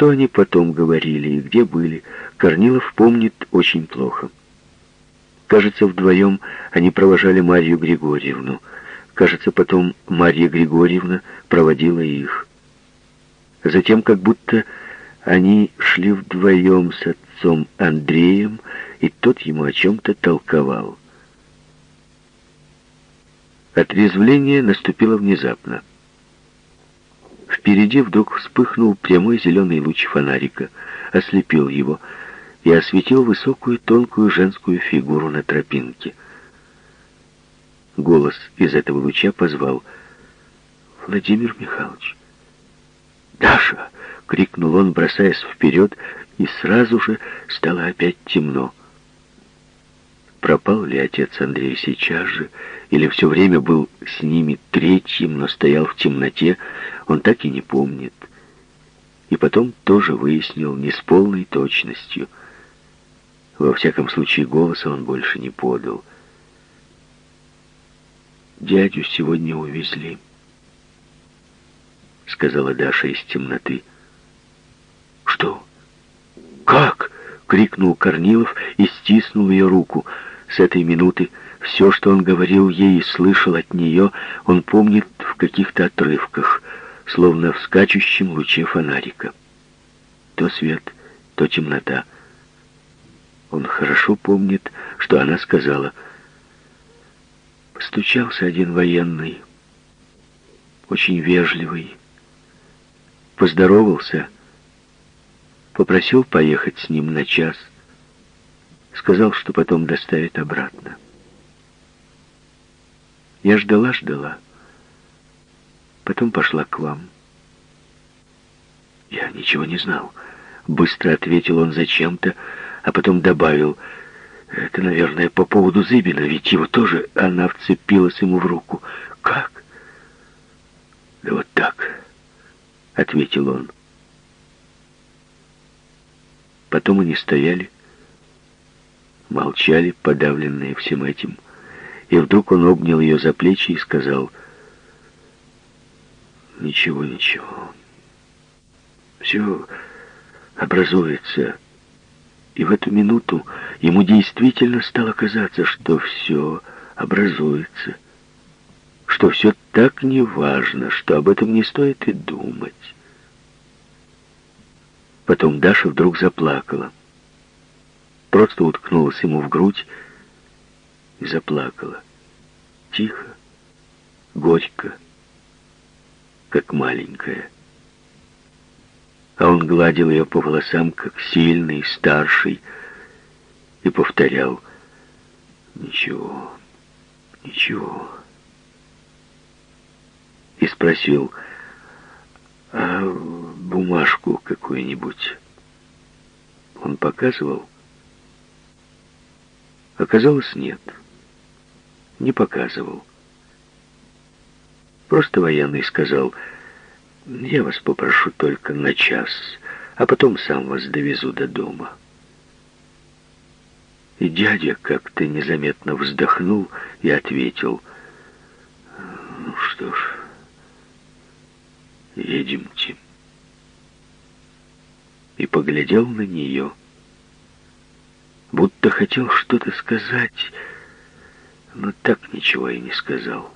Что они потом говорили и где были, Корнилов помнит очень плохо. Кажется, вдвоем они провожали Марью Григорьевну. Кажется, потом Марья Григорьевна проводила их. Затем, как будто они шли вдвоем с отцом Андреем, и тот ему о чем-то толковал. Отрезвление наступило внезапно. Впереди вдруг вспыхнул прямой зеленый луч фонарика, ослепил его и осветил высокую тонкую женскую фигуру на тропинке. Голос из этого луча позвал «Владимир Михайлович». «Даша!» — крикнул он, бросаясь вперед, и сразу же стало опять темно. Пропал ли отец Андрей сейчас же, или все время был с ними третьим, но стоял в темноте, он так и не помнит. И потом тоже выяснил не с полной точностью. Во всяком случае, голоса он больше не подал. «Дядю сегодня увезли», — сказала Даша из темноты. «Что? Как?» — крикнул Корнилов и стиснул ее руку. С этой минуты все, что он говорил ей и слышал от нее, он помнит в каких-то отрывках, словно в скачущем луче фонарика. То свет, то темнота. Он хорошо помнит, что она сказала. Постучался один военный, очень вежливый, поздоровался, попросил поехать с ним на час, сказал, что потом доставит обратно. Я ждала-ждала. Потом пошла к вам. Я ничего не знал. Быстро ответил он зачем-то, а потом добавил, это, наверное, по поводу Зыбина, ведь его тоже она вцепилась ему в руку. Как? Да вот так, ответил он. Потом они стояли, молчали, подавленные всем этим, и вдруг он обнял ее за плечи и сказал, «Ничего, ничего. Все образуется». И в эту минуту ему действительно стало казаться, что все образуется, что все так неважно, что об этом не стоит и думать. Потом Даша вдруг заплакала. Просто уткнулась ему в грудь и заплакала. Тихо, горько, как маленькая. А он гладил ее по волосам, как сильный, старший, и повторял «Ничего, ничего». И спросил «А бумажку какую-нибудь?» Он показывал. Оказалось, нет. Не показывал. Просто военный сказал, «Я вас попрошу только на час, а потом сам вас довезу до дома». И дядя как-то незаметно вздохнул и ответил, «Ну что ж, едемте». И поглядел на нее, будто хотел что-то сказать, но так ничего и не сказал.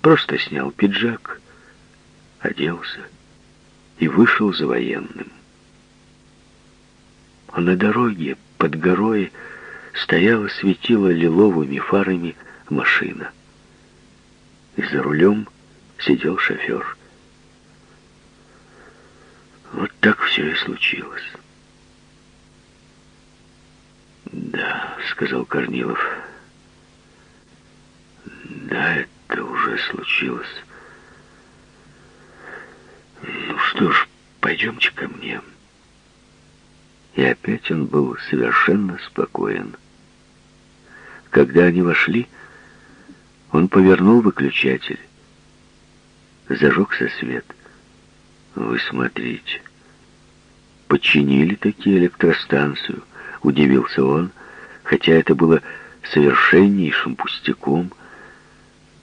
Просто снял пиджак, оделся и вышел за военным. А на дороге под горой стояла, светила лиловыми фарами машина. И за рулем сидел шофер. Вот так все и случилось. «Да», — сказал Корнилов. «Да, это уже случилось. Ну что ж, пойдемте ко мне». И опять он был совершенно спокоен. Когда они вошли, он повернул выключатель. Зажегся свет. «Вы смотрите, починили такие электростанцию». — удивился он, хотя это было совершеннейшим пустяком.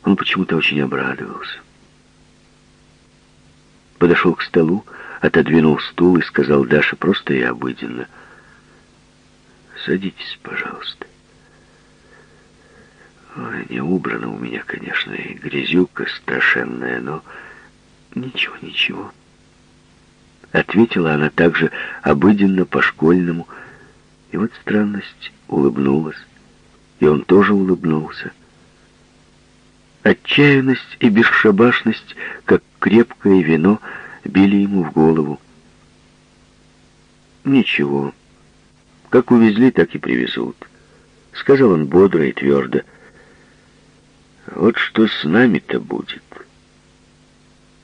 Он почему-то очень обрадовался. подошел к столу, отодвинул стул и сказал Даше просто и обыденно. «Садитесь, пожалуйста». Ой, не убрано у меня, конечно, и грязюка страшенная, но ничего, ничего. Ответила она также обыденно, по-школьному. И вот странность улыбнулась, и он тоже улыбнулся. Отчаянность и бесшабашность, как крепкое вино, били ему в голову. «Ничего. Как увезли, так и привезут», — сказал он бодро и твердо. Вот что с нами-то будет.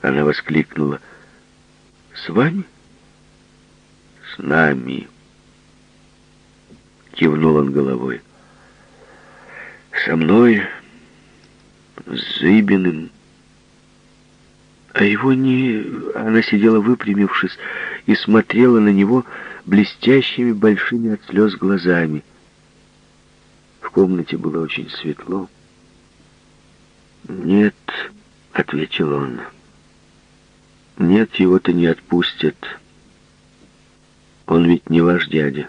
Она воскликнула. С вами? С нами. Кивнул он головой. Со мной, с Зыбиным. А его не... Она сидела выпрямившись и смотрела на него блестящими большими от слез глазами. В комнате было очень светло. «Нет», — ответил он, — «нет, его-то не отпустят. Он ведь не ваш дядя».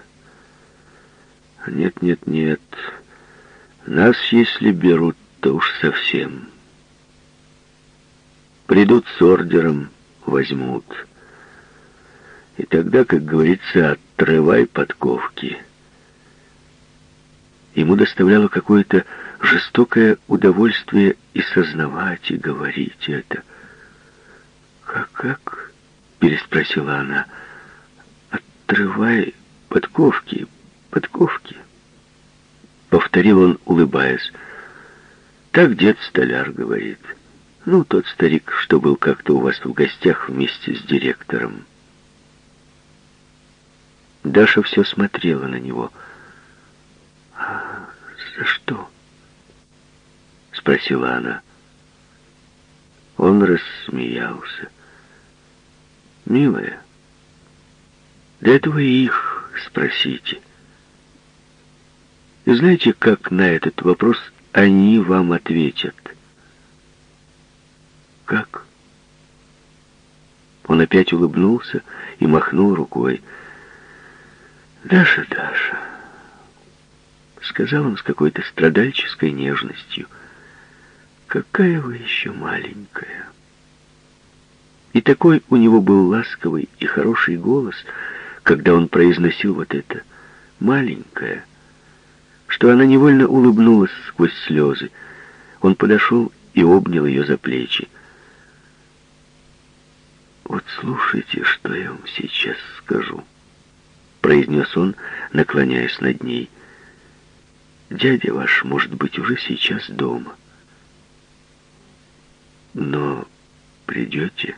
«Нет, нет, нет, нас, если берут, то уж совсем. Придут с ордером, возьмут. И тогда, как говорится, отрывай подковки». Ему доставляло какое-то жестокое удовольствие и сознавать, и говорить это. «Как, как?» — переспросила она. «Отрывай подковки, подковки». Повторил он, улыбаясь. «Так дед-столяр говорит. Ну, тот старик, что был как-то у вас в гостях вместе с директором». Даша все смотрела на него. «А за что?» спросила она. Он рассмеялся. «Милая, для этого их спросите. И знаете, как на этот вопрос они вам ответят?» «Как?» Он опять улыбнулся и махнул рукой. «Даша, Даша», — сказал он с какой-то страдальческой нежностью, — какая вы еще маленькая. И такой у него был ласковый и хороший голос, когда он произносил вот это «маленькая», что она невольно улыбнулась сквозь слезы. Он подошел и обнял ее за плечи. «Вот слушайте, что я вам сейчас скажу», — произнес он, наклоняясь над ней. «Дядя ваш, может быть, уже сейчас дома». Но придете,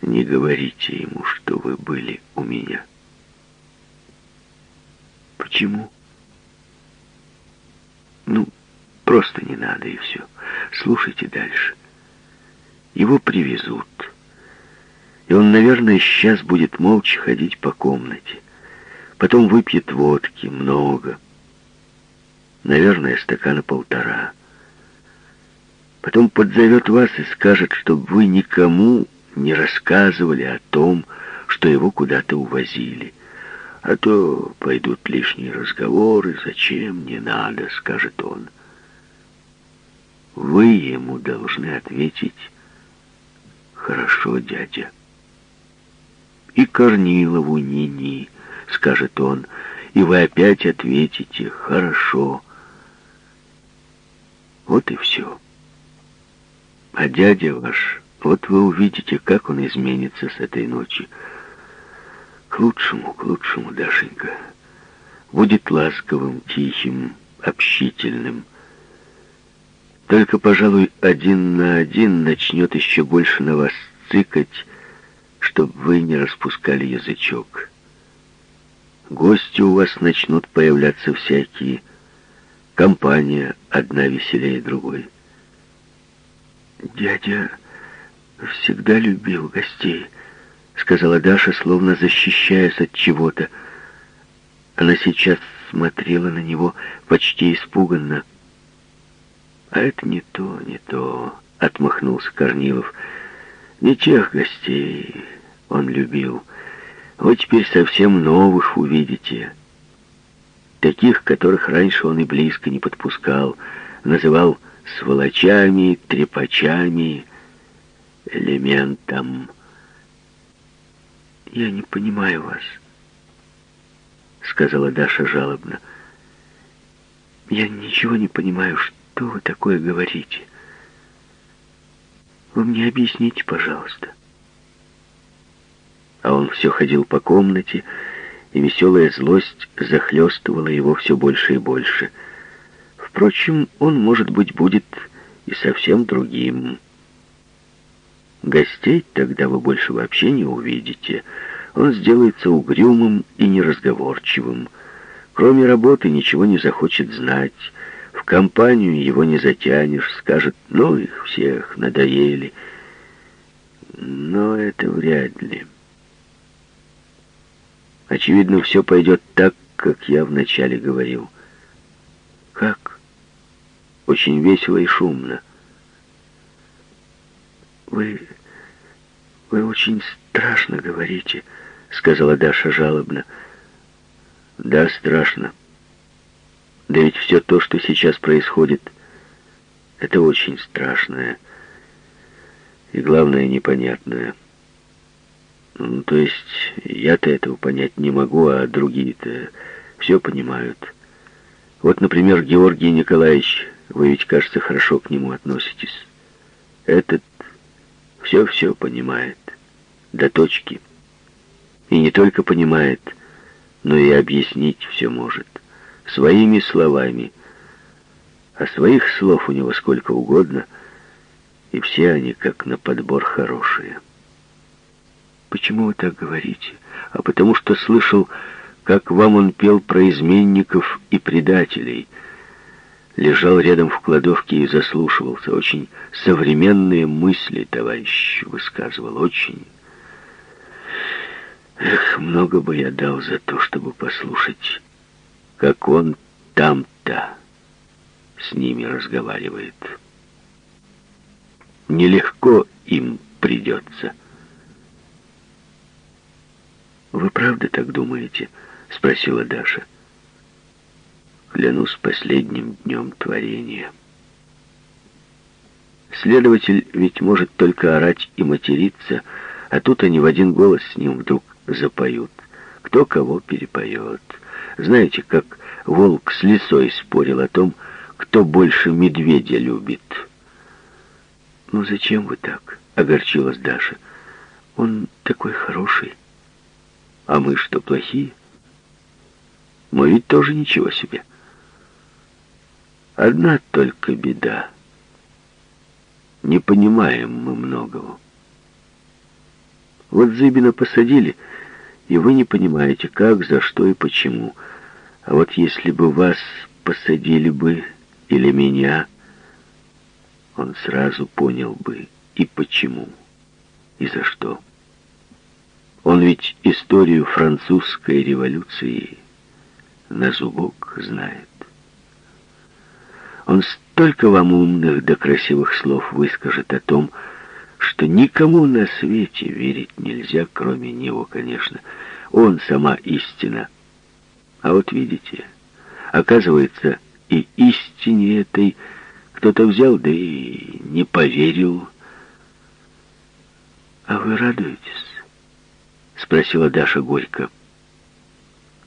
не говорите ему, что вы были у меня. Почему? Ну, просто не надо и все. Слушайте дальше. Его привезут. И он, наверное, сейчас будет молча ходить по комнате. Потом выпьет водки, много. Наверное, стакана полтора. Потом подзовет вас и скажет, чтобы вы никому не рассказывали о том, что его куда-то увозили. А то пойдут лишние разговоры, зачем, не надо, скажет он. Вы ему должны ответить «Хорошо, дядя». И Корнилову ни-ни, скажет он, и вы опять ответите «Хорошо». Вот и все. А дядя ваш, вот вы увидите, как он изменится с этой ночи. К лучшему, к лучшему, Дашенька. Будет ласковым, тихим, общительным. Только, пожалуй, один на один начнет еще больше на вас цикать, чтобы вы не распускали язычок. Гости у вас начнут появляться всякие. Компания одна веселее другой. «Дядя всегда любил гостей», — сказала Даша, словно защищаясь от чего-то. Она сейчас смотрела на него почти испуганно. «А это не то, не то», — отмахнулся Корнилов. Не тех гостей он любил. Вот теперь совсем новых увидите. Таких, которых раньше он и близко не подпускал. Называл сволочами, трепачами, элементом. «Я не понимаю вас», — сказала Даша жалобно. «Я ничего не понимаю, что вы такое говорите. Вы мне объясните, пожалуйста». А он все ходил по комнате, и веселая злость захлестывала его все больше и больше. Впрочем, он, может быть, будет и совсем другим. Гостей тогда вы больше вообще не увидите. Он сделается угрюмым и неразговорчивым. Кроме работы ничего не захочет знать. Компанию его не затянешь, скажет, ну их всех надоели. Но это вряд ли. Очевидно, все пойдет так, как я вначале говорил. Как? Очень весело и шумно. Вы... вы очень страшно говорите, сказала Даша жалобно. Да, страшно. Да ведь все то, что сейчас происходит, это очень страшное. И главное, непонятное. Ну, то есть я-то этого понять не могу, а другие-то все понимают. Вот, например, Георгий Николаевич, вы ведь, кажется, хорошо к нему относитесь. Этот все-все понимает, до точки. И не только понимает, но и объяснить все может. Своими словами. А своих слов у него сколько угодно, и все они как на подбор хорошие. «Почему вы так говорите?» «А потому что слышал, как вам он пел про изменников и предателей». Лежал рядом в кладовке и заслушивался. Очень современные мысли, товарищ, высказывал. Очень. Эх, много бы я дал за то, чтобы послушать, как он там-то с ними разговаривает. Нелегко им придется. «Вы правда так думаете?» — спросила Даша. «Клянусь последним днем творения». Следователь ведь может только орать и материться, а тут они в один голос с ним вдруг запоют. Кто кого перепоет. Знаете, как волк с лисой спорил о том, кто больше медведя любит. «Ну зачем вы так?» — огорчилась Даша. «Он такой хороший». А мы что, плохие? Мы ведь тоже ничего себе. Одна только беда. Не понимаем мы многого. Вот Зыбина посадили, и вы не понимаете, как, за что и почему. А вот если бы вас посадили бы, или меня, он сразу понял бы и почему, и за что. Он ведь историю французской революции на зубок знает. Он столько вам умных да красивых слов выскажет о том, что никому на свете верить нельзя, кроме него, конечно. Он сама истина. А вот видите, оказывается, и истине этой кто-то взял, да и не поверил. А вы радуетесь? — спросила Даша горько.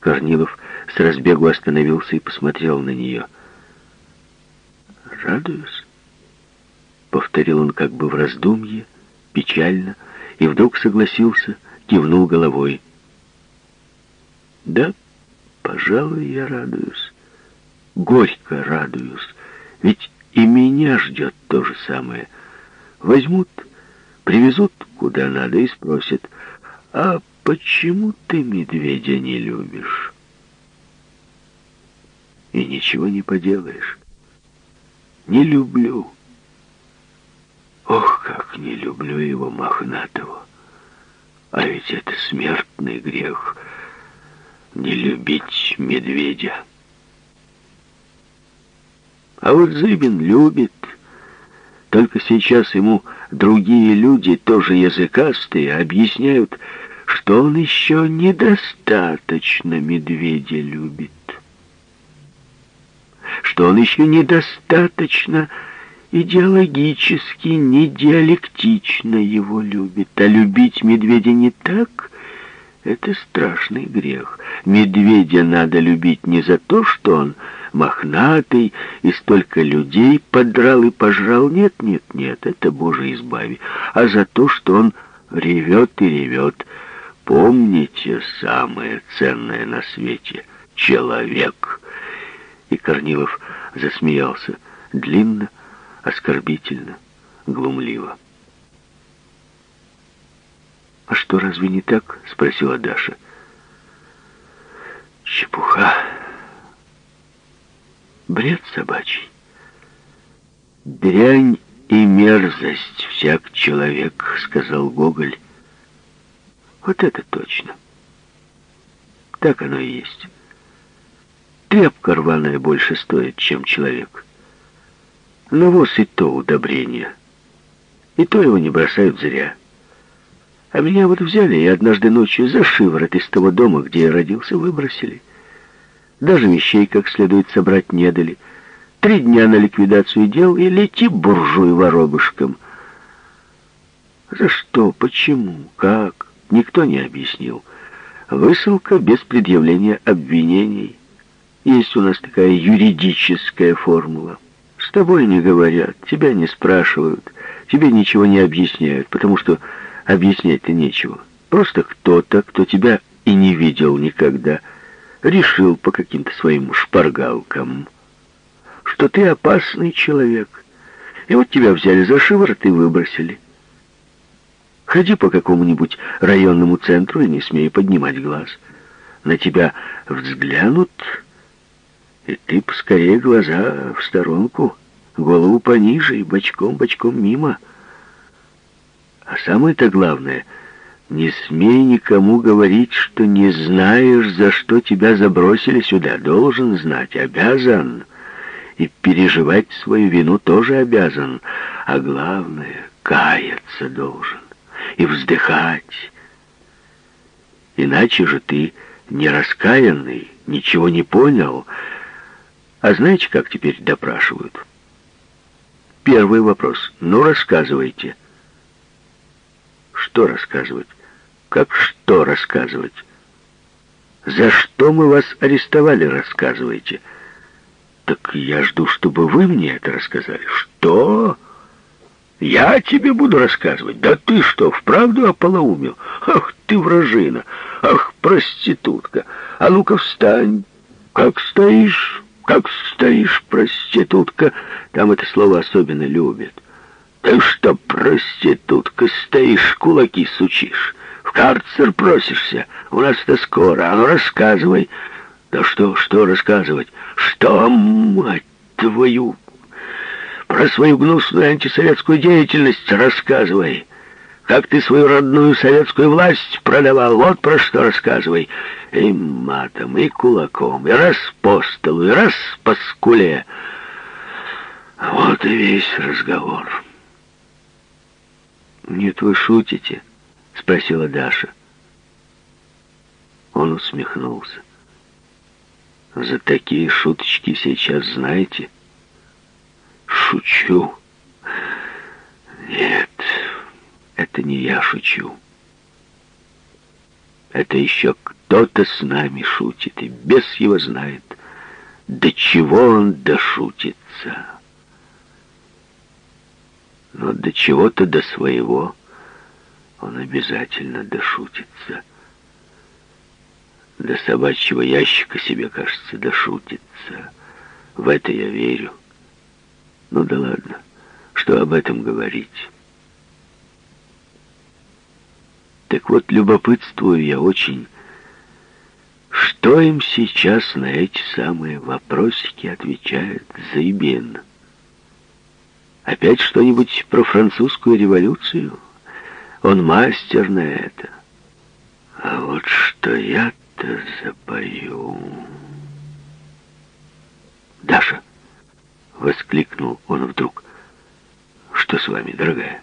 Корнилов с разбегу остановился и посмотрел на нее. «Радуюсь», — повторил он как бы в раздумье, печально, и вдруг согласился, кивнул головой. «Да, пожалуй, я радуюсь, горько радуюсь, ведь и меня ждет то же самое. Возьмут, привезут куда надо и спросят, «А почему ты медведя не любишь?» И ничего не поделаешь. Не люблю. Ох, как не люблю его мохнатого. А ведь это смертный грех — не любить медведя. А вот Зыбин любит, Только сейчас ему другие люди, тоже языкастые, объясняют, что он еще недостаточно медведя любит. Что он еще недостаточно идеологически, не диалектично его любит. А любить медведя не так — это страшный грех. Медведя надо любить не за то, что он мохнатый и столько людей подрал и пожрал. Нет, нет, нет, это, Боже, избави. А за то, что он ревет и ревет. Помните самое ценное на свете — человек. И Корнилов засмеялся длинно, оскорбительно, глумливо. «А что, разве не так?» — спросила Даша. «Чепуха. Бред собачий. Дрянь и мерзость всяк человек», — сказал Гоголь. «Вот это точно. Так оно и есть. Тряпка рваная больше стоит, чем человек». Навоз и то удобрение. И то его не бросают зря. А меня вот взяли и однажды ночью за шиворот из того дома, где я родился, выбросили. Даже вещей как следует собрать не дали. Три дня на ликвидацию дел и лети буржуй воробушком. За что, почему, как, никто не объяснил. Высылка без предъявления обвинений. Есть у нас такая юридическая формула. С тобой не говорят, тебя не спрашивают, тебе ничего не объясняют, потому что объяснять-то нечего. Просто кто-то, кто тебя и не видел никогда, решил по каким-то своим шпаргалкам, что ты опасный человек. И вот тебя взяли за шиворот и выбросили. Ходи по какому-нибудь районному центру и не смей поднимать глаз. На тебя взглянут и ты поскорее глаза в сторонку, голову пониже и бочком-бочком мимо. А самое-то главное, не смей никому говорить, что не знаешь, за что тебя забросили сюда. Должен знать, обязан. И переживать свою вину тоже обязан. А главное, каяться должен. И вздыхать. Иначе же ты не раскаянный, ничего не понял, а знаете, как теперь допрашивают? Первый вопрос. Ну, рассказывайте. Что рассказывать? Как что рассказывать? За что мы вас арестовали, рассказывайте. Так я жду, чтобы вы мне это рассказали. Что? Я тебе буду рассказывать? Да ты что, вправду ополоумел? Ах ты вражина! Ах, проститутка! А ну-ка встань! Как стоишь? Как стоишь, проститутка, там это слово особенно любят. Ты что, проститутка, стоишь, кулаки сучишь, в карцер просишься, у нас-то скоро, а ну рассказывай. Да что, что рассказывать? Что, мать твою, про свою гнусную антисоветскую деятельность рассказывай. Как ты свою родную советскую власть продавал, вот про что рассказывай. И матом, и кулаком, и раз по столу, и раз по скуле. Вот и весь разговор. «Нет, вы шутите?» — спросила Даша. Он усмехнулся. «За такие шуточки сейчас знаете?» «Шучу. Нет, это не я шучу. Это еще кто-то с нами шутит, и бес его знает, до чего он дошутится. Но до чего-то до своего он обязательно дошутится. До собачьего ящика себе, кажется, дошутится. В это я верю. Ну да ладно, что об этом говорить? Так вот, любопытствую я очень, что им сейчас на эти самые вопросики отвечает Заибен. Опять что-нибудь про французскую революцию? Он мастер на это. А вот что я-то запою... «Даша!» — воскликнул он вдруг. Что с вами, дорогая?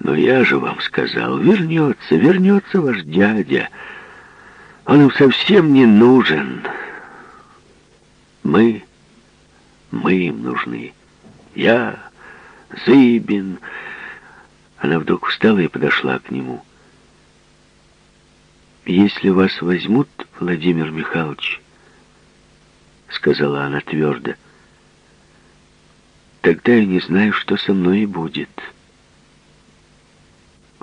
Но я же вам сказал, вернется, вернется ваш дядя. Он им совсем не нужен. Мы, мы им нужны. Я, Зыбин. Она вдруг встала и подошла к нему. «Если вас возьмут, Владимир Михайлович, — сказала она твердо, — тогда я не знаю, что со мной и будет.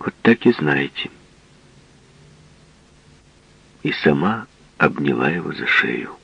Вот так и знаете» и сама обняла его за шею.